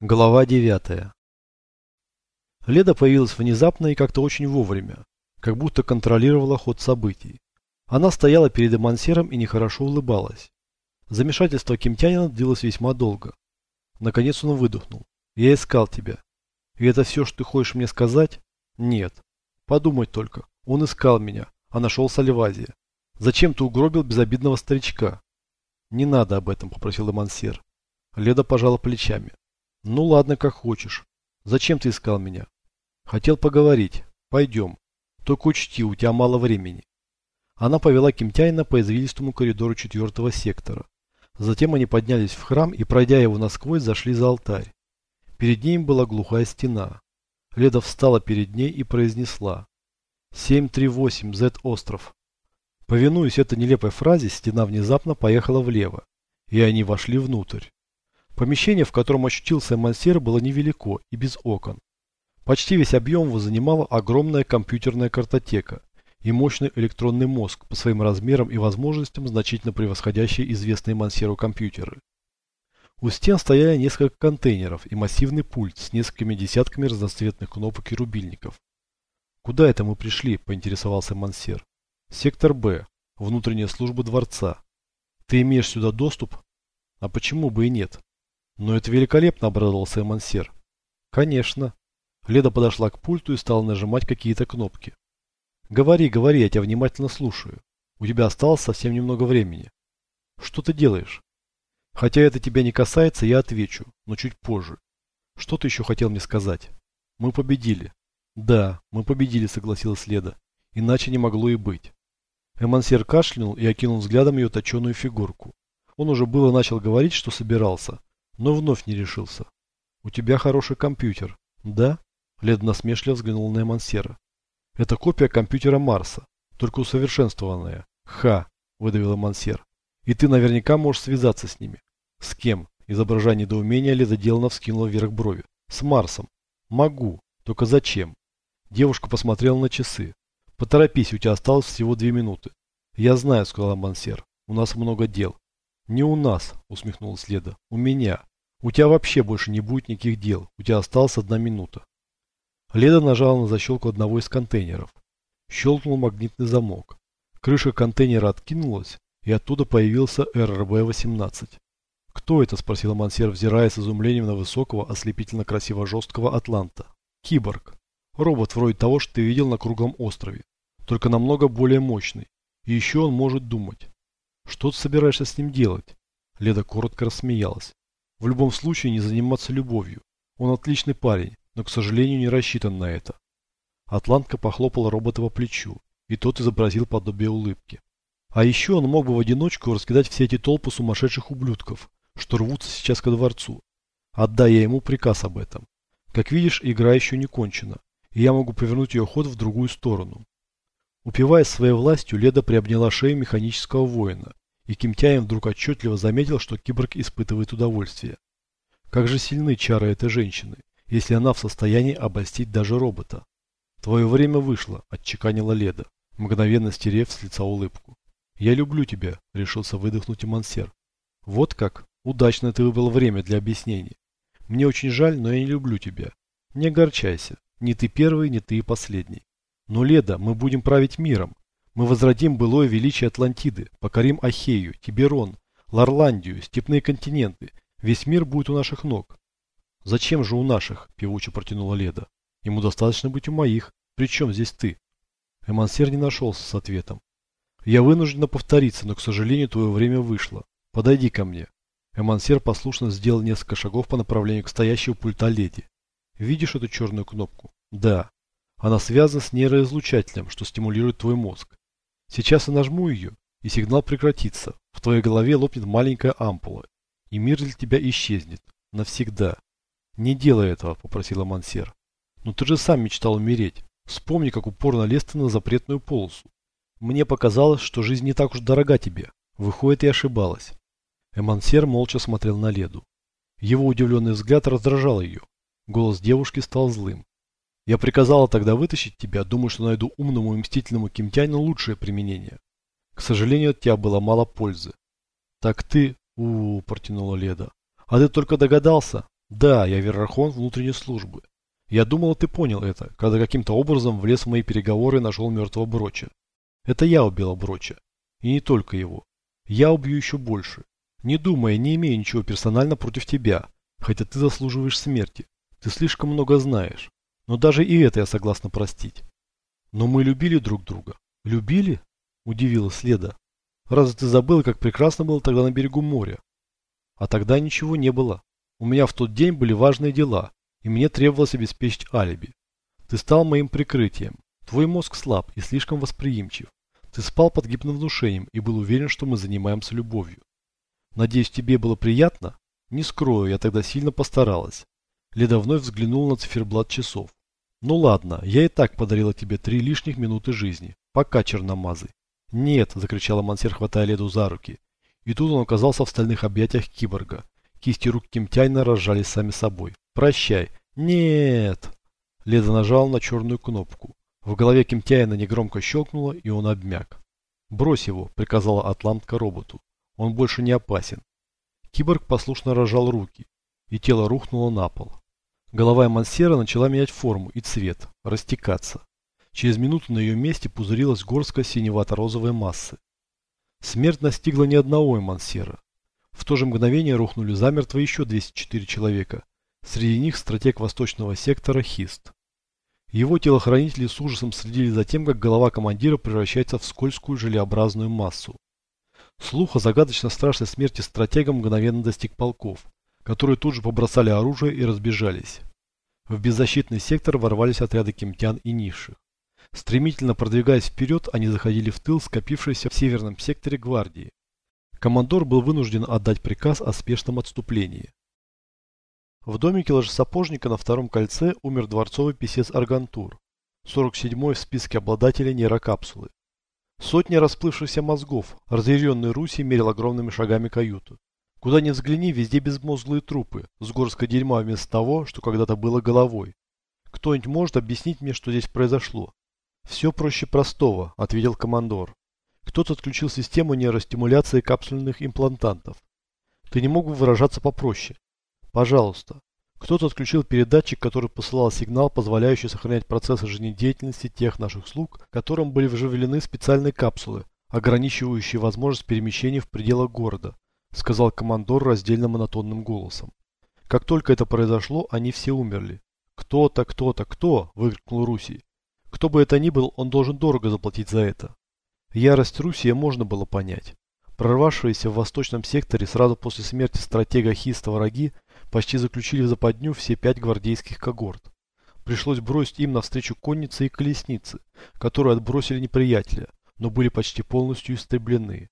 Глава 9. Леда появилась внезапно и как-то очень вовремя, как будто контролировала ход событий. Она стояла перед Эмансером и нехорошо улыбалась. Замешательство Кимтянина длилось весьма долго. Наконец он выдохнул. «Я искал тебя. И это все, что ты хочешь мне сказать?» «Нет. Подумать только. Он искал меня, а нашел Сальвазия. Зачем ты угробил безобидного старичка?» «Не надо об этом», — попросил Эмансер. Леда пожала плечами. Ну ладно, как хочешь. Зачем ты искал меня? Хотел поговорить. Пойдем. Только учти, у тебя мало времени. Она повела Кимтяйна по извилистому коридору четвертого сектора. Затем они поднялись в храм и, пройдя его насквозь, зашли за алтарь. Перед ним была глухая стена. Леда встала перед ней и произнесла. 738, Z-остров. Повинуясь этой нелепой фразе, стена внезапно поехала влево, и они вошли внутрь. Помещение, в котором очутился Мансер, было невелико и без окон. Почти весь объем его занимала огромная компьютерная картотека и мощный электронный мозг, по своим размерам и возможностям значительно превосходящие известные Мансеру компьютеры. У стен стояли несколько контейнеров и массивный пульт с несколькими десятками разноцветных кнопок и рубильников. «Куда это мы пришли?» – поинтересовался Мансер. «Сектор Б. Внутренняя служба дворца. Ты имеешь сюда доступ?» «А почему бы и нет?» Но это великолепно, обрадовался Эмансер. Конечно. Леда подошла к пульту и стала нажимать какие-то кнопки. Говори, говори, я тебя внимательно слушаю. У тебя осталось совсем немного времени. Что ты делаешь? Хотя это тебя не касается, я отвечу, но чуть позже. Что ты еще хотел мне сказать? Мы победили. Да, мы победили, согласилась Леда. Иначе не могло и быть. Эмансер кашлянул и окинул взглядом ее точеную фигурку. Он уже было начал говорить, что собирался, но вновь не решился. «У тебя хороший компьютер, да?» Лед насмешливо взглянул на Эмансера. «Это копия компьютера Марса, только усовершенствованная». «Ха!» – выдавил Эмансер. «И ты наверняка можешь связаться с ними». «С кем?» – изображая недоумение, Леда делано вскинула вверх брови. «С Марсом». «Могу. Только зачем?» Девушка посмотрела на часы. «Поторопись, у тебя осталось всего две минуты». «Я знаю», – сказал Мансер. «У нас много дел». «Не у нас», — усмехнулась Леда. «У меня. У тебя вообще больше не будет никаких дел. У тебя осталась одна минута». Леда нажала на защелку одного из контейнеров. Щелкнул магнитный замок. Крыша контейнера откинулась, и оттуда появился РРБ-18. «Кто это?» – спросила Мансер, взирая с изумлением на высокого, ослепительно красиво жесткого Атланта. «Киборг. Робот вроде того, что ты видел на круглом острове. Только намного более мощный. И еще он может думать. Что ты собираешься с ним делать? Леда коротко рассмеялась. В любом случае не заниматься любовью. Он отличный парень, но, к сожалению, не рассчитан на это. Атлантка похлопала робота по плечу, и тот изобразил подобие улыбки. А еще он мог бы в одиночку раскидать все эти толпы сумасшедших ублюдков, что рвутся сейчас ко дворцу. Отдай я ему приказ об этом. Как видишь, игра еще не кончена, и я могу повернуть ее ход в другую сторону. Упиваясь своей властью, Леда приобняла шею механического воина, и Кимтяин вдруг отчетливо заметил, что киборг испытывает удовольствие. Как же сильны чары этой женщины, если она в состоянии обольстить даже робота. Твое время вышло, отчеканила Леда, мгновенно стерев с лица улыбку. Я люблю тебя, решился выдохнуть и Мансер. Вот как? Удачно ты выбрал время для объяснений. Мне очень жаль, но я не люблю тебя. Не огорчайся. Ни ты первый, ни ты и последний. Но, Леда, мы будем править миром. Мы возродим былое величие Атлантиды, покорим Ахею, Тиберон, Ларландию, степные континенты. Весь мир будет у наших ног. Зачем же у наших? Певуче протянула Леда. Ему достаточно быть у моих. Причем здесь ты? Эмансер не нашелся с ответом. Я вынуждена повториться, но, к сожалению, твое время вышло. Подойди ко мне. Эмансер послушно сделал несколько шагов по направлению к стоящему пульта леди. Видишь эту черную кнопку? Да. Она связана с нейроизлучателем, что стимулирует твой мозг. Сейчас я нажму ее, и сигнал прекратится. В твоей голове лопнет маленькая ампула, и мир для тебя исчезнет. Навсегда. Не делай этого, попросила Мансер. Но ты же сам мечтал умереть. Вспомни, как упорно лез ты на запретную полосу. Мне показалось, что жизнь не так уж дорога тебе. Выходит, и ошибалась. Эмансер молча смотрел на Леду. Его удивленный взгляд раздражал ее. Голос девушки стал злым. Я приказала тогда вытащить тебя, думаю, что найду умному и мстительному кимтянину лучшее применение. К сожалению, от тебя было мало пользы. Так ты... у, -у, -у протянула Леда. А ты только догадался? Да, я верховен внутренней службы. Я думал, ты понял это, когда каким-то образом влез в мои переговоры и нашел мертвого Броча. Это я убила Броча. И не только его. Я убью еще больше. Не думая, не имею ничего персонально против тебя, хотя ты заслуживаешь смерти. Ты слишком много знаешь. Но даже и это я согласна простить. Но мы любили друг друга. Любили? Удивилась Леда. Разве ты забыла, как прекрасно было тогда на берегу моря? А тогда ничего не было. У меня в тот день были важные дела, и мне требовалось обеспечить алиби. Ты стал моим прикрытием. Твой мозг слаб и слишком восприимчив. Ты спал под гипновнушением и был уверен, что мы занимаемся любовью. Надеюсь, тебе было приятно? Не скрою, я тогда сильно постаралась. Леда вновь взглянула на циферблат часов. Ну ладно, я и так подарила тебе три лишних минуты жизни. Пока, черномазый. Нет, закричала Мансер, хватая Леду за руки. И тут он оказался в стальных объятиях киборга. Кисти рук Кимтяйна разжались сами собой. Прощай. Нет. Леда нажал на черную кнопку. В голове Кимтяйна негромко щелкнуло, и он обмяк. «Брось его», — приказала Атлантка роботу. «Он больше не опасен». Киборг послушно разжал руки, и тело рухнуло на пол. Голова Мансера начала менять форму и цвет, растекаться. Через минуту на ее месте пузырилась горстка синевато-розовой массы. Смерть настигла не одного Мансера. В то же мгновение рухнули замертво еще 204 человека. Среди них стратег восточного сектора Хист. Его телохранители с ужасом следили за тем, как голова командира превращается в скользкую желеобразную массу. Слух о загадочно страшной смерти стратега мгновенно достиг полков, которые тут же побросали оружие и разбежались. В беззащитный сектор ворвались отряды кемтян и низших. Стремительно продвигаясь вперед, они заходили в тыл скопившейся в северном секторе гвардии. Командор был вынужден отдать приказ о спешном отступлении. В домике ложесапожника на втором кольце умер дворцовый писец Аргантур, 47-й в списке обладателей нейрокапсулы. Сотни расплывшихся мозгов, разъяренный Руси мерил огромными шагами каюту. Куда ни взгляни, везде безмозглые трупы, с горской дерьма вместо того, что когда-то было головой. Кто-нибудь может объяснить мне, что здесь произошло? Все проще простого, ответил командор. Кто-то отключил систему нейростимуляции капсульных имплантантов. Ты не мог бы выражаться попроще? Пожалуйста. Кто-то отключил передатчик, который посылал сигнал, позволяющий сохранять процессы жизнедеятельности тех наших слуг, которым были вживлены специальные капсулы, ограничивающие возможность перемещения в пределах города, сказал командор раздельно монотонным голосом. Как только это произошло, они все умерли. «Кто-то, кто-то, кто?» – выкрикнул Руси. Кто бы это ни был, он должен дорого заплатить за это. Ярость Руссии можно было понять. Прорвавшиеся в восточном секторе сразу после смерти стратега Хиста враги почти заключили в западню все пять гвардейских когорт. Пришлось бросить им навстречу конницы и колесницы, которые отбросили неприятеля, но были почти полностью истреблены.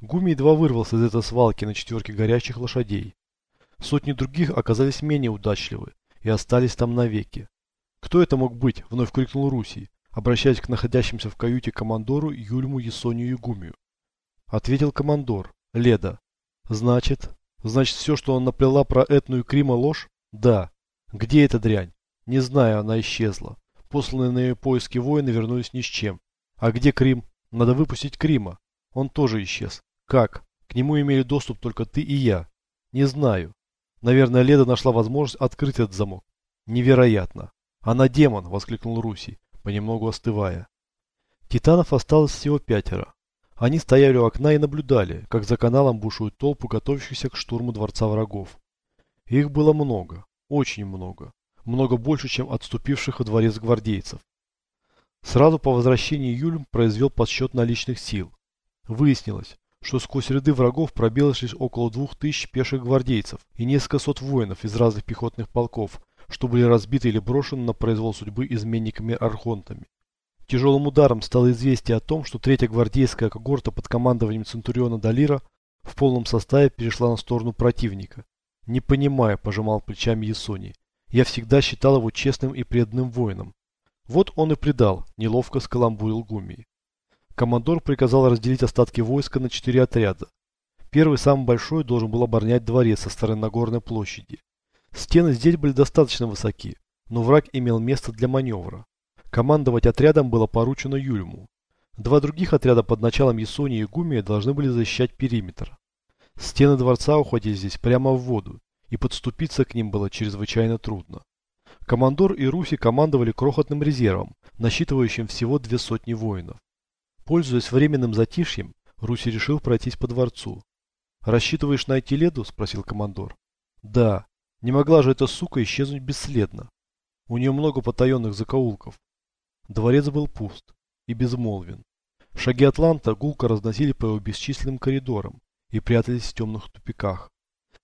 Гуми едва вырвался из этой свалки на четверке горящих лошадей. Сотни других оказались менее удачливы и остались там навеки. «Кто это мог быть?» – вновь крикнул Русий, обращаясь к находящимся в каюте командору Юльму Есонию и Гумию. Ответил командор. «Леда». «Значит?» «Значит, все, что он наплела про Этну и Крима ложь?» «Да». «Где эта дрянь?» «Не знаю, она исчезла. Посланные на ее поиски воины вернулись ни с чем. А где Крим? Надо выпустить Крима. Он тоже исчез. Как? К нему имели доступ только ты и я. Не знаю. Наверное, Леда нашла возможность открыть этот замок. Невероятно. Она демон, воскликнул Руси, понемногу остывая. Титанов осталось всего пятеро. Они стояли у окна и наблюдали, как за каналом бушуют толпы, готовящихся к штурму дворца врагов. Их было много, очень много. Много больше, чем отступивших во дворец гвардейцев. Сразу по возвращении Юльм произвел подсчет наличных сил. Выяснилось, что сквозь ряды врагов пробилось лишь около двух тысяч пеших гвардейцев и несколько сот воинов из разных пехотных полков, что были разбиты или брошены на произвол судьбы изменниками-архонтами. Тяжелым ударом стало известие о том, что третья гвардейская когорта под командованием Центуриона Далира в полном составе перешла на сторону противника. Не понимая, пожимал плечами Ясони. Я всегда считал его честным и преданным воином. Вот он и предал, неловко скаламбурил Гумии. Командор приказал разделить остатки войска на четыре отряда. Первый, самый большой, должен был оборонять дворец со стороны Нагорной площади. Стены здесь были достаточно высоки, но враг имел место для маневра. Командовать отрядом было поручено Юльму. Два других отряда под началом Ясонии и Гумия должны были защищать периметр. Стены дворца уходили здесь прямо в воду, и подступиться к ним было чрезвычайно трудно. Командор и Руси командовали крохотным резервом, насчитывающим всего две сотни воинов. Пользуясь временным затишьем, Руси решил пройтись по дворцу. «Рассчитываешь найти Леду?» – спросил командор. «Да. Не могла же эта сука исчезнуть бесследно. У нее много потаенных закоулков». Дворец был пуст и безмолвен. Шаги Атланта гулко разносили по его бесчисленным коридорам и прятались в темных тупиках.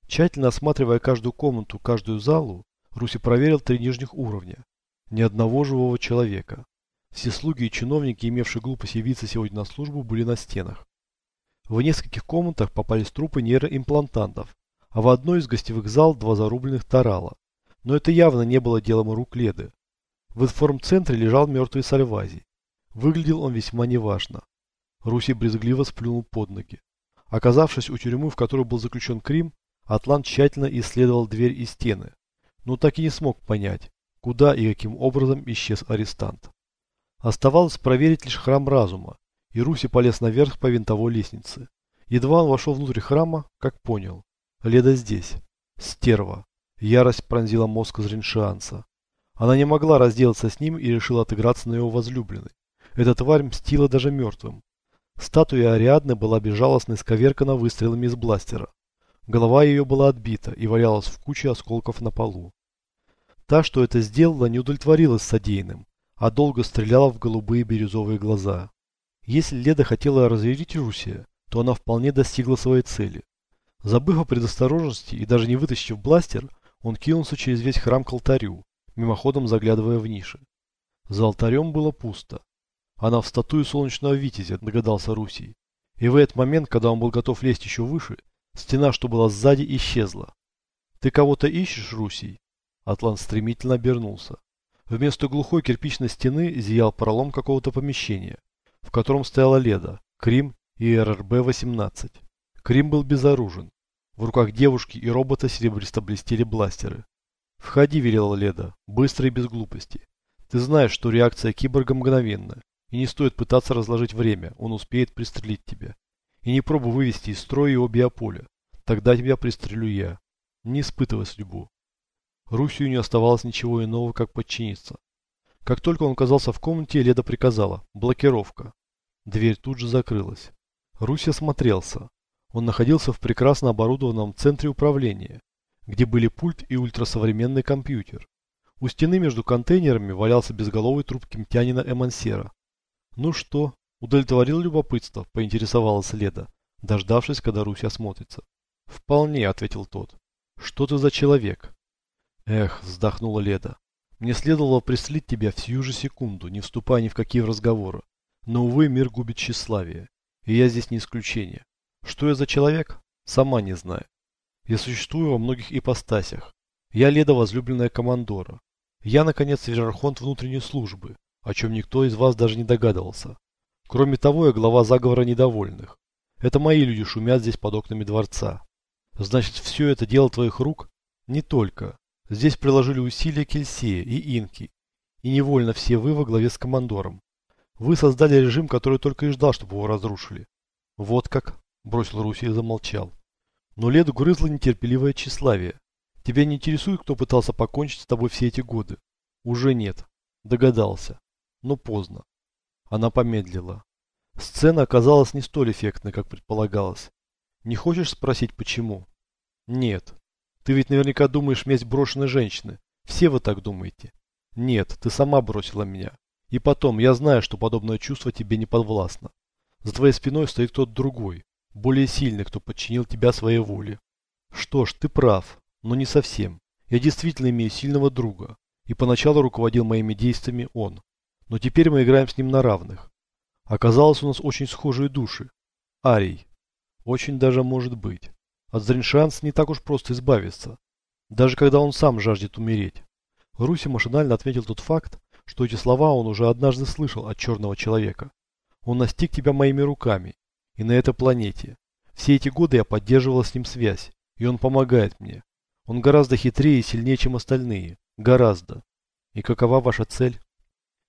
Тщательно осматривая каждую комнату, каждую залу, Руси проверил три нижних уровня. Ни одного живого человека. Все слуги и чиновники, имевшие глупость явиться сегодня на службу, были на стенах. В нескольких комнатах попались трупы нейроимплантантов, а в одной из гостевых зал два зарубленных тарала. Но это явно не было делом рук Леды. В информцентре лежал мертвый Сальвази. Выглядел он весьма неважно. Руси брезгливо сплюнул под ноги. Оказавшись у тюрьмы, в которой был заключен Крим, Атлант тщательно исследовал дверь и стены, но так и не смог понять, куда и каким образом исчез арестант. Оставалось проверить лишь храм разума, и Руси полез наверх по винтовой лестнице. Едва он вошел внутрь храма, как понял. Леда здесь. Стерва. Ярость пронзила мозг Зриншианца. Она не могла разделаться с ним и решила отыграться на его возлюбленной. Эта тварь мстила даже мертвым. Статуя Ариадны была безжалостно исковеркана выстрелами из бластера. Голова ее была отбита и валялась в куче осколков на полу. Та, что это сделала, не удовлетворилась содеянным, а долго стреляла в голубые бирюзовые глаза. Если Леда хотела разъярить Русия, то она вполне достигла своей цели. Забыв о предосторожности и даже не вытащив бластер, он кинулся через весь храм к алтарю, мимоходом заглядывая в ниши. За алтарем было пусто. Она в статую солнечного витязя, догадался Русий. И в этот момент, когда он был готов лезть еще выше, Стена, что была сзади, исчезла. «Ты кого-то ишь, Русий?» Атлант стремительно обернулся. Вместо глухой кирпичной стены зиял пролом какого-то помещения, в котором стояла Леда, Крим и РРБ-18. Крим был безоружен. В руках девушки и робота серебристо блестели бластеры. «Входи», — велела Леда, быстро и без глупости. «Ты знаешь, что реакция киборга мгновенна, и не стоит пытаться разложить время, он успеет пристрелить тебя. И не пробуй вывести из строя его биополя. Тогда тебя пристрелю я. Не испытывай судьбу. Русью не оставалось ничего иного, как подчиниться. Как только он оказался в комнате, Леда приказала «Блокировка». Дверь тут же закрылась. Русь осмотрелся. Он находился в прекрасно оборудованном центре управления, где были пульт и ультрасовременный компьютер. У стены между контейнерами валялся безголовый труп кемтянина Эмансера. «Ну что, Удовлетворил любопытство, поинтересовалась Леда, дождавшись, когда Русь осмотрится. «Вполне», — ответил тот. «Что ты за человек?» «Эх», — вздохнула Леда. «Мне следовало преследовать тебя в сию же секунду, не вступая ни в какие разговоры. Но, увы, мир губит тщеславие. И я здесь не исключение. Что я за человек? Сама не знаю. Я существую во многих ипостасях. Я Леда, возлюбленная командора. Я, наконец, верхархонт внутренней службы, о чем никто из вас даже не догадывался. Кроме того, я глава заговора недовольных. Это мои люди шумят здесь под окнами дворца. Значит, все это дело твоих рук? Не только. Здесь приложили усилия Кельсея и Инки. И невольно все вы во главе с командором. Вы создали режим, который только и ждал, чтобы его разрушили. Вот как, бросил Руси и замолчал. Но Леду грызло нетерпеливое тщеславие. Тебя не интересует, кто пытался покончить с тобой все эти годы? Уже нет. Догадался. Но поздно. Она помедлила. Сцена оказалась не столь эффектной, как предполагалось. Не хочешь спросить, почему? Нет. Ты ведь наверняка думаешь месть брошенной женщины. Все вы так думаете. Нет, ты сама бросила меня. И потом, я знаю, что подобное чувство тебе не подвластно. За твоей спиной стоит кто-то другой, более сильный, кто подчинил тебя своей воле. Что ж, ты прав, но не совсем. Я действительно имею сильного друга, и поначалу руководил моими действиями он. Но теперь мы играем с ним на равных. Оказалось, у нас очень схожие души. Арий. Очень даже может быть. От Зриншанс не так уж просто избавиться. Даже когда он сам жаждет умереть. Руси машинально отметил тот факт, что эти слова он уже однажды слышал от черного человека. Он настиг тебя моими руками. И на этой планете. Все эти годы я поддерживала с ним связь. И он помогает мне. Он гораздо хитрее и сильнее, чем остальные. Гораздо. И какова ваша цель?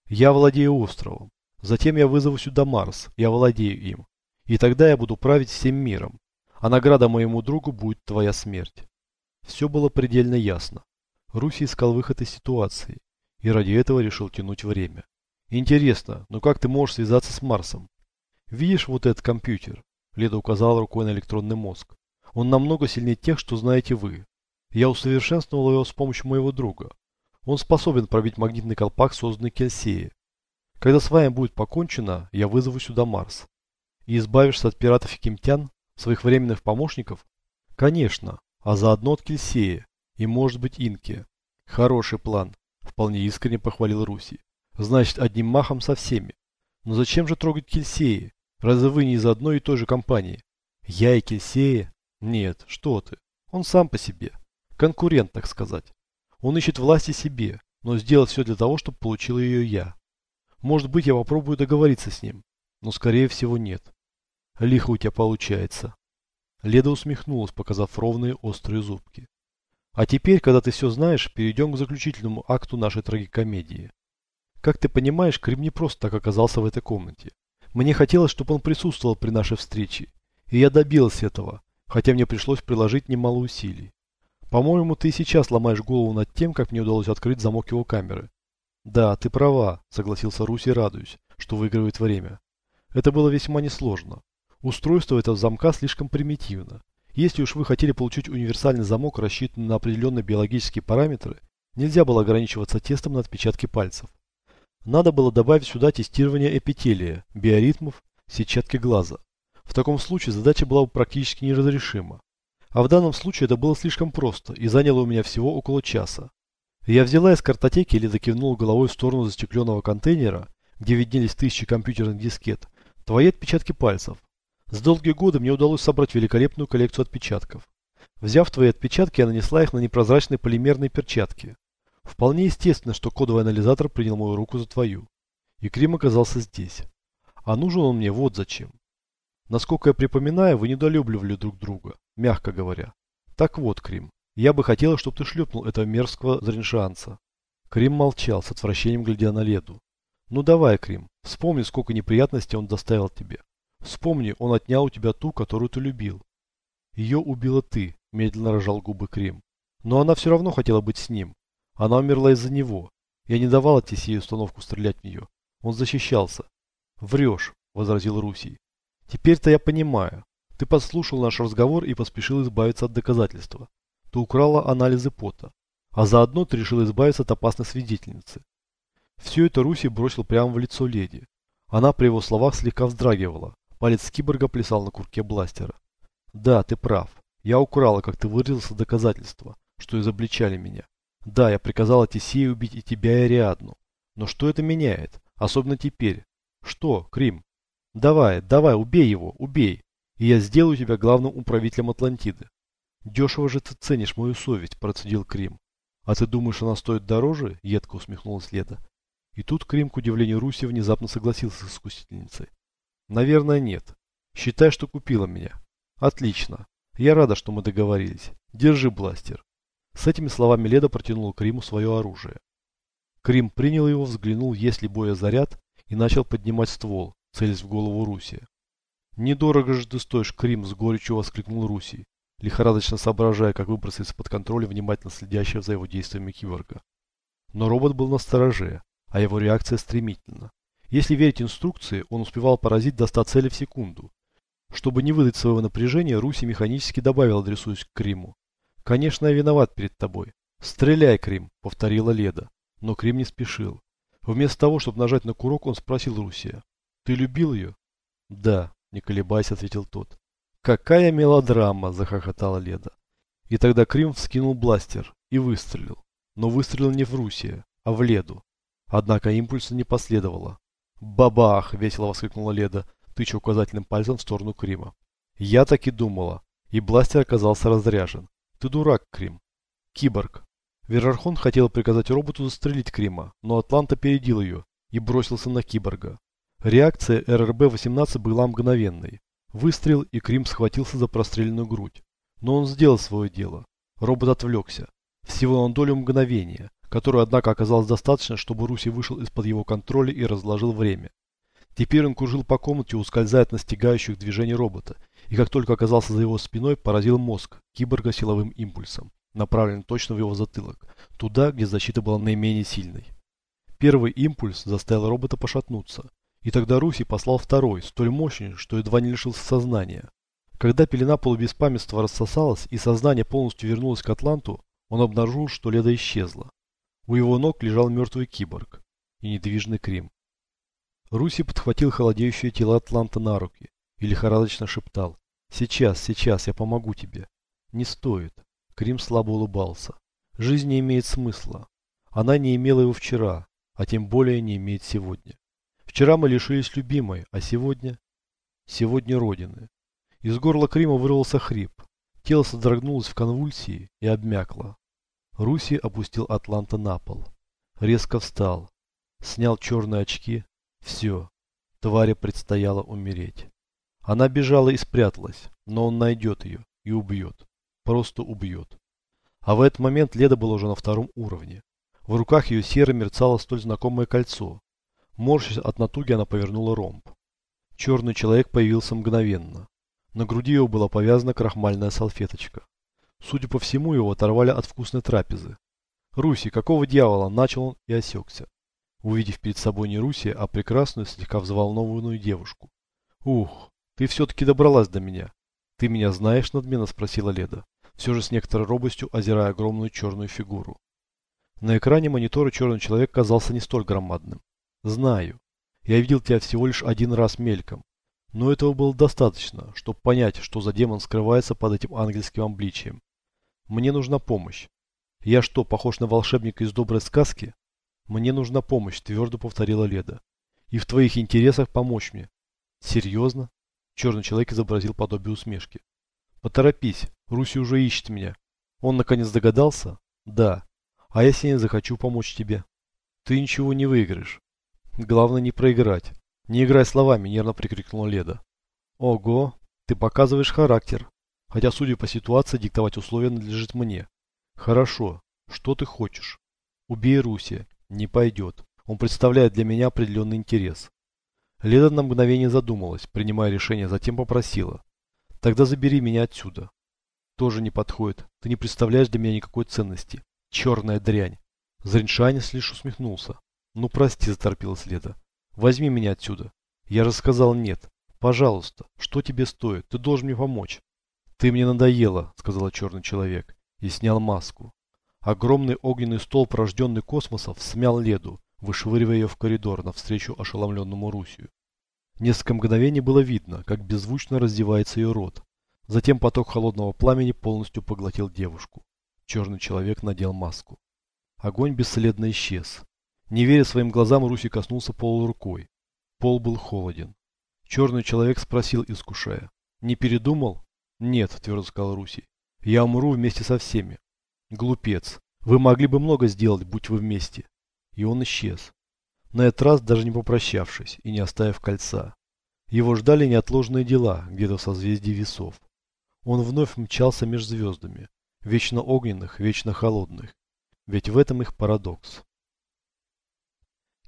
Я владею островом. Затем я вызову сюда Марс, я владею им. И тогда я буду править всем миром. А награда моему другу будет твоя смерть. Все было предельно ясно. Руси искал выход из ситуации, и ради этого решил тянуть время. Интересно, но как ты можешь связаться с Марсом? Видишь вот этот компьютер? Леда указала рукой на электронный мозг. Он намного сильнее тех, что знаете вы. Я усовершенствовал его с помощью моего друга. Он способен пробить магнитный колпак, созданный Кельсеей. Когда с вами будет покончено, я вызову сюда Марс. И избавишься от пиратов и кемтян, своих временных помощников? Конечно, а заодно от Кельсея и, может быть, Инки. Хороший план, вполне искренне похвалил Руси. Значит, одним махом со всеми. Но зачем же трогать Кельсея? Разве вы не из одной и той же компании? Я и Кельсея? Нет, что ты. Он сам по себе. Конкурент, так сказать. Он ищет власти себе, но сделает все для того, чтобы получил ее я. Может быть, я попробую договориться с ним, но скорее всего нет. Лихо у тебя получается. Леда усмехнулась, показав ровные острые зубки. А теперь, когда ты все знаешь, перейдем к заключительному акту нашей трагикомедии. Как ты понимаешь, Крим не просто так оказался в этой комнате. Мне хотелось, чтобы он присутствовал при нашей встрече. И я добилась этого, хотя мне пришлось приложить немало усилий. По-моему, ты сейчас ломаешь голову над тем, как мне удалось открыть замок его камеры. Да, ты права, согласился Руси, радуясь, что выигрывает время. Это было весьма несложно. Устройство этого замка слишком примитивно. Если уж вы хотели получить универсальный замок, рассчитанный на определенные биологические параметры, нельзя было ограничиваться тестом на отпечатки пальцев. Надо было добавить сюда тестирование эпителия, биоритмов, сетчатки глаза. В таком случае задача была бы практически неразрешима. А в данном случае это было слишком просто и заняло у меня всего около часа. Я взяла из картотеки или закивнула головой в сторону застекленного контейнера, где виднелись тысячи компьютерных дискет, твои отпечатки пальцев, за долгие годы мне удалось собрать великолепную коллекцию отпечатков. Взяв твои отпечатки, я нанесла их на непрозрачные полимерные перчатки. Вполне естественно, что кодовый анализатор принял мою руку за твою. И Крим оказался здесь. А нужен он мне вот зачем. Насколько я припоминаю, вы недолюбливали друг друга, мягко говоря. Так вот, Крим, я бы хотела, чтобы ты шлепнул этого мерзкого зриншанца. Крим молчал, с отвращением глядя на Леду. Ну давай, Крим, вспомни, сколько неприятностей он доставил тебе. Вспомни, он отнял у тебя ту, которую ты любил. Ее убила ты, медленно рожал губы Крим. Но она все равно хотела быть с ним. Она умерла из-за него. Я не давала Тесею установку стрелять в нее. Он защищался. Врешь, возразил Русий. Теперь-то я понимаю. Ты подслушал наш разговор и поспешил избавиться от доказательства. Ты украла анализы пота. А заодно ты решил избавиться от опасной свидетельницы. Все это Руси бросил прямо в лицо леди. Она при его словах слегка вздрагивала. Палец киборга плясал на курке бластера. Да, ты прав. Я украла, как ты выразился, доказательства, что изобличали меня. Да, я приказала Тесею убить и тебя, и Ариадну. Но что это меняет? Особенно теперь. Что, Крим? Давай, давай, убей его, убей. И я сделаю тебя главным управителем Атлантиды. Дешево же ты ценишь мою совесть, процедил Крим. А ты думаешь, она стоит дороже? Едко усмехнулась Леда. И тут Крим, к удивлению Руси, внезапно согласился с искусительницей. Наверное, нет. Считай, что купила меня. Отлично. Я рада, что мы договорились. Держи бластер. С этими словами Леда протянула Криму свое оружие. Крим принял его, взглянул, есть ли боезаряд, и начал поднимать ствол, целясь в голову Руси. «Недорого же ты стоишь, Крим!» с горечью воскликнул Руси, лихорадочно соображая, как выбросить из-под контроля внимательно следящего за его действиями киборга. Но робот был на стороже, а его реакция стремительна. Если верить инструкции, он успевал поразить до 100 целей в секунду. Чтобы не выдать своего напряжения, Руси механически добавил, адресуясь к Криму. «Конечно, я виноват перед тобой. Стреляй, Крим», — повторила Леда. Но Крим не спешил. Вместо того, чтобы нажать на курок, он спросил Русия. «Ты любил ее?» «Да», — не колебаясь, ответил тот. «Какая мелодрама!» — захохотала Леда. И тогда Крим вскинул бластер и выстрелил. Но выстрелил не в Русия, а в Леду. Однако импульса не последовало. «Бабах!» – весело воскликнула Леда, тыча указательным пальцем в сторону Крима. «Я так и думала. И бластер оказался разряжен. Ты дурак, Крим». «Киборг». Верархон хотел приказать роботу застрелить Крима, но Атлант опередил ее и бросился на киборга. Реакция РРБ-18 была мгновенной. Выстрел, и Крим схватился за простреленную грудь. Но он сделал свое дело. Робот отвлекся. Всего на долю мгновения, которой, однако, оказалось достаточно, чтобы Руси вышел из-под его контроля и разложил время. Теперь он кружил по комнате, ускользая от настигающих движений робота, и как только оказался за его спиной, поразил мозг киборга силовым импульсом. направленный точно в его затылок, туда, где защита была наименее сильной. Первый импульс заставил робота пошатнуться, и тогда Руси послал второй, столь мощный, что едва не лишился сознания. Когда пелена полубеспамятства рассосалась и сознание полностью вернулось к Атланту, он обнаружил, что Леда исчезла. У его ног лежал мертвый киборг и недвижный Крим. Руси подхватил холодеющее тело Атланта на руки и лихорадочно шептал «Сейчас, сейчас, я помогу тебе». «Не стоит». Крим слабо улыбался. «Жизнь не имеет смысла. Она не имела его вчера, а тем более не имеет сегодня. Вчера мы лишились любимой, а сегодня... Сегодня Родины. Из горла Крима вырвался хрип. Тело содрогнулось в конвульсии и обмякло. Руси опустил Атланта на пол. Резко встал. Снял черные очки. Все. Твари предстояло умереть. Она бежала и спряталась, но он найдет ее и убьет. Просто убьет. А в этот момент Леда была уже на втором уровне. В руках ее серо мерцало столь знакомое кольцо. Морщась от натуги, она повернула ромб. Черный человек появился мгновенно. На груди его была повязана крахмальная салфеточка. Судя по всему, его оторвали от вкусной трапезы. «Руси, какого дьявола?» – начал он и осекся, увидев перед собой не Руси, а прекрасную, слегка взволнованную девушку. «Ух, ты все-таки добралась до меня!» «Ты меня знаешь?» – надменно спросила Леда, все же с некоторой робостью озирая огромную черную фигуру. На экране монитора черный человек казался не столь громадным. Знаю. Я видел тебя всего лишь один раз мельком. Но этого было достаточно, чтобы понять, что за демон скрывается под этим ангельским обличием. Мне нужна помощь. Я что, похож на волшебника из доброй сказки? Мне нужна помощь, твердо повторила Леда. И в твоих интересах помочь мне. Серьезно? Черный человек изобразил подобие усмешки. Поторопись, Руси уже ищет меня. Он наконец догадался? Да. А я сегодня захочу помочь тебе. Ты ничего не выиграешь. Главное не проиграть. Не играй словами, нервно прикрикнула Леда. Ого, ты показываешь характер. Хотя, судя по ситуации, диктовать условия надлежит мне. Хорошо. Что ты хочешь? Убей Руси. Не пойдет. Он представляет для меня определенный интерес. Леда на мгновение задумалась, принимая решение, затем попросила. Тогда забери меня отсюда. Тоже не подходит. Ты не представляешь для меня никакой ценности. Черная дрянь. Зриншанис лишь усмехнулся. Ну прости, заторпилась Леда. Возьми меня отсюда. Я же сказал нет. Пожалуйста, что тебе стоит? Ты должен мне помочь. Ты мне надоела, сказал черный человек и снял маску. Огромный огненный столб, рожденный космосов, смял Леду, вышвыривая ее в коридор навстречу ошеломленному Русью. Несколько мгновений было видно, как беззвучно раздевается ее рот. Затем поток холодного пламени полностью поглотил девушку. Черный человек надел маску. Огонь бесследно исчез. Не веря своим глазам, Руси коснулся пола рукой. Пол был холоден. Черный человек спросил, искушая. «Не передумал?» «Нет», — твердо сказал Руси. «Я умру вместе со всеми». «Глупец. Вы могли бы много сделать, будь вы вместе». И он исчез. На этот раз даже не попрощавшись и не оставив кольца. Его ждали неотложные дела, где-то в созвездии весов. Он вновь мчался между звездами, вечно огненных, вечно холодных. Ведь в этом их парадокс.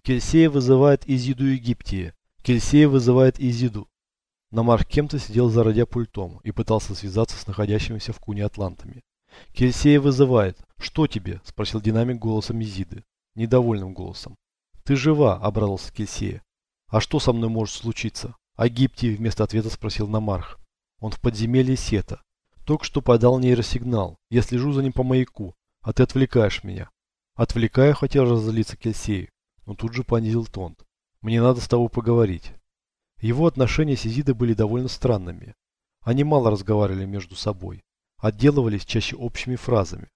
Кельсея вызывает Изиду Египтии. Кельсея вызывает Изиду. Намар кем-то сидел за радиопультом и пытался связаться с находящимися в куне атлантами. Кельсея вызывает. Что тебе? Спросил динамик голосом Изиды. Недовольным голосом. Ты жива, обрадовался Кельсея. А что со мной может случиться? А Гиптий вместо ответа спросил Намарх. Он в подземелье Сета. Только что подал нейросигнал. Я слежу за ним по маяку, а ты отвлекаешь меня. Отвлекаю, хотел разозлиться Кельсею, но тут же понизил тон. Мне надо с тобой поговорить. Его отношения с Изидой были довольно странными. Они мало разговаривали между собой. Отделывались чаще общими фразами.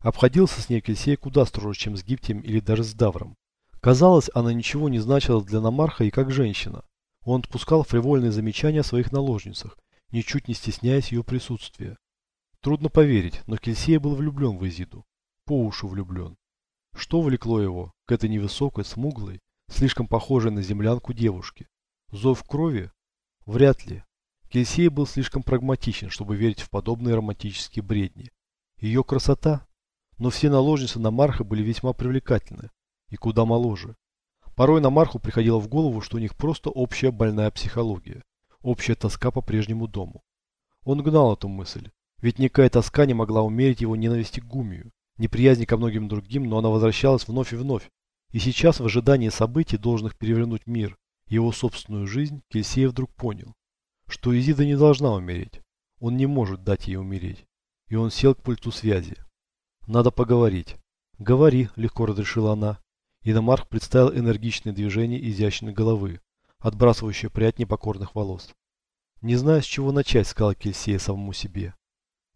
Обходился с ней Кельсей куда строже, чем с Гиптием или даже с Давром. Казалось, она ничего не значила для Намарха и как женщина. Он отпускал фривольные замечания о своих наложницах ничуть не стесняясь ее присутствия. Трудно поверить, но Кельсея был влюблен в Изиду. По уши влюблен. Что влекло его к этой невысокой, смуглой, слишком похожей на землянку девушке? Зов крови? Вряд ли. Кельсея был слишком прагматичен, чтобы верить в подобные романтические бредни. Ее красота? Но все наложницы на Марха были весьма привлекательны и куда моложе. Порой на Марху приходило в голову, что у них просто общая больная психология общая тоска по прежнему дому. Он гнал эту мысль, Ведь никакая тоска не могла умерить его ненависти к Гумию, неприязни ко многим другим, но она возвращалась вновь и вновь. И сейчас, в ожидании событий, должных перевернуть мир, его собственную жизнь, Кельсей вдруг понял, что Изида не должна умереть. Он не может дать ей умереть. И он сел к пульту связи. Надо поговорить. Говори, легко разрешила она. Иномарх представил энергичное движение изящной головы, отбрасывающее прядь непокорных волос. Не знаю, с чего начать, сказал Кельсея самому себе.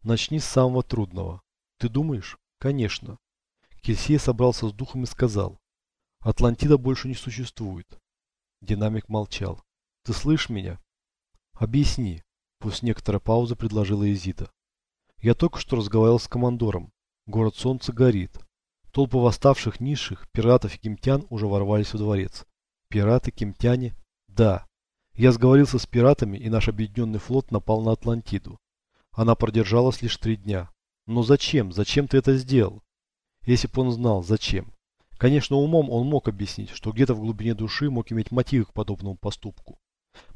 Начни с самого трудного. Ты думаешь? Конечно. Кельсей собрался с духом и сказал. Атлантида больше не существует. Динамик молчал. Ты слышишь меня? Объясни. После некоторой паузы предложила Изита. Я только что разговаривал с командором. Город Солнца горит. Толпы восставших низших, пиратов и кемтян уже ворвались во дворец. Пираты, кемтяне? Да. Я сговорился с пиратами, и наш объединенный флот напал на Атлантиду. Она продержалась лишь три дня. Но зачем? Зачем ты это сделал? Если бы он знал, зачем. Конечно, умом он мог объяснить, что где-то в глубине души мог иметь мотивы к подобному поступку.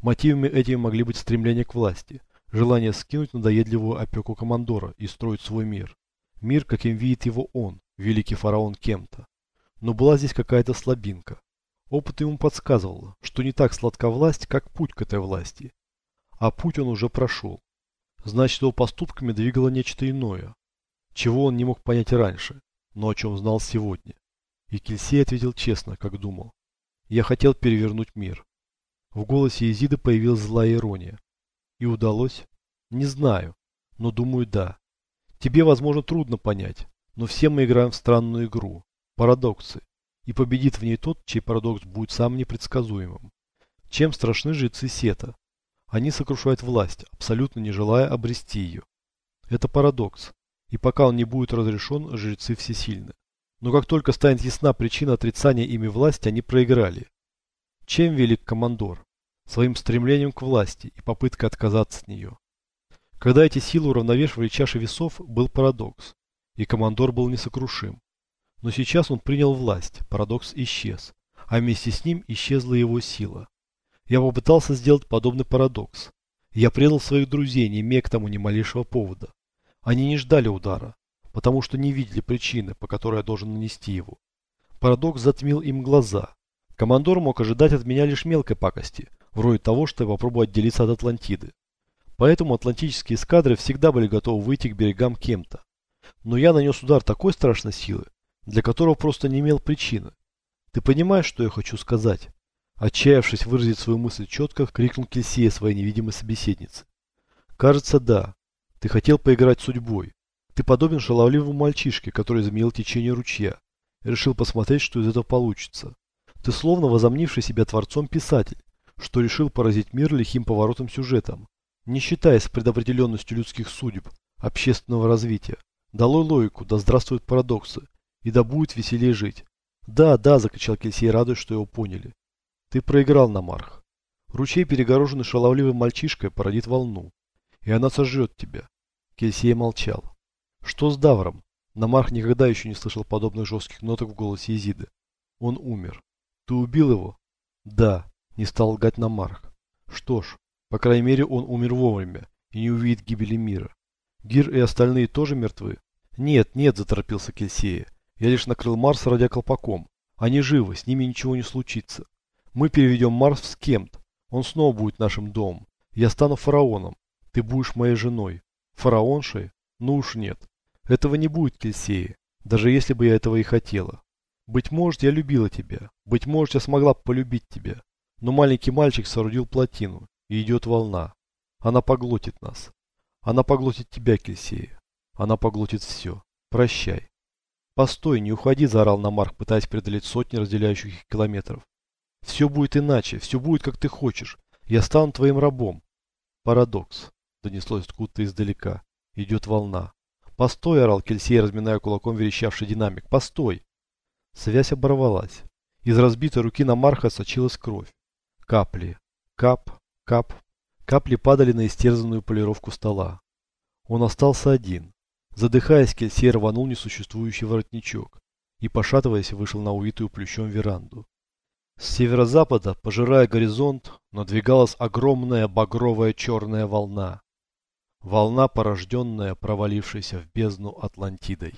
Мотивами этими могли быть стремление к власти, желание скинуть надоедливую опеку командора и строить свой мир. Мир, каким видит его он, великий фараон Кемта. Но была здесь какая-то слабинка. Опыт ему подсказывал, что не так сладка власть, как путь к этой власти. А путь он уже прошел. Значит, его поступками двигало нечто иное, чего он не мог понять раньше, но о чем знал сегодня. И Кельсей ответил честно, как думал. Я хотел перевернуть мир. В голосе Изиды появилась злая ирония. И удалось? Не знаю, но думаю, да. Тебе, возможно, трудно понять, но все мы играем в странную игру. Парадоксы. И победит в ней тот, чей парадокс будет самым непредсказуемым. Чем страшны жрецы Сета? Они сокрушают власть, абсолютно не желая обрести ее. Это парадокс. И пока он не будет разрешен, жрецы всесильны. Но как только станет ясна причина отрицания ими власти, они проиграли. Чем велик командор? Своим стремлением к власти и попыткой отказаться от нее. Когда эти силы уравновешивали чаши весов, был парадокс. И командор был несокрушим. Но сейчас он принял власть, парадокс исчез. А вместе с ним исчезла его сила. Я попытался сделать подобный парадокс. Я предал своих друзей, не имея к тому ни малейшего повода. Они не ждали удара, потому что не видели причины, по которой я должен нанести его. Парадокс затмил им глаза. Командор мог ожидать от меня лишь мелкой пакости, вроде того, что я попробую отделиться от Атлантиды. Поэтому атлантические эскадры всегда были готовы выйти к берегам Кемта. Но я нанес удар такой страшной силы, для которого просто не имел причины. Ты понимаешь, что я хочу сказать? Отчаявшись выразить свою мысль четко, крикнул Кельсия своей невидимой собеседнице. Кажется, да. Ты хотел поиграть судьбой. Ты подобен шаловливому мальчишке, который изменил течение ручья. Решил посмотреть, что из этого получится. Ты словно возомнивший себя творцом писатель, что решил поразить мир лихим поворотом сюжетом, не считаясь с предопределенностью людских судеб, общественного развития. Долой логику, да здравствуют парадоксы, и да будет веселее жить. Да, да, закричал Кельсей, радуясь, что его поняли. Ты проиграл, Намарх. Ручей, перегороженный шаловливым мальчишкой, породит волну. И она сожжет тебя. Кельсей молчал. Что с Давром? Намарх никогда еще не слышал подобных жестких ноток в голосе Изиды. Он умер. Ты убил его? Да, не стал лгать Намарх. Что ж, по крайней мере он умер вовремя и не увидит гибели мира. Гир и остальные тоже мертвы? Нет, нет, заторопился Кельсея. Я лишь накрыл Марс радиоколпаком. Они живы, с ними ничего не случится. Мы переведем Марс в Скемт. Он снова будет нашим домом. Я стану фараоном. Ты будешь моей женой. Фараоншей? Ну уж нет. Этого не будет, Кельсея. Даже если бы я этого и хотела. Быть может, я любила тебя. Быть может, я смогла полюбить тебя. Но маленький мальчик соорудил плотину. И идет волна. Она поглотит нас. Она поглотит тебя, Кельсея. Она поглотит все. Прощай. Постой, не уходи, заорал Намарк, пытаясь преодолеть сотни разделяющих их километров. Все будет иначе, все будет как ты хочешь. Я стану твоим рабом. Парадокс. Донеслось откуда-то издалека. Идет волна. Постой, орал Кельсей, разминая кулаком верещавший динамик. Постой. Связь оборвалась. Из разбитой руки на Марха сочилась кровь. Капли. Кап. Кап. Капли падали на истерзанную полировку стола. Он остался один. Задыхаясь, Кельсей рванул несуществующий воротничок и, пошатываясь, вышел на увитую плющом веранду. С северо-запада, пожирая горизонт, надвигалась огромная багровая черная волна. Волна, порожденная провалившейся в бездну Атлантидой.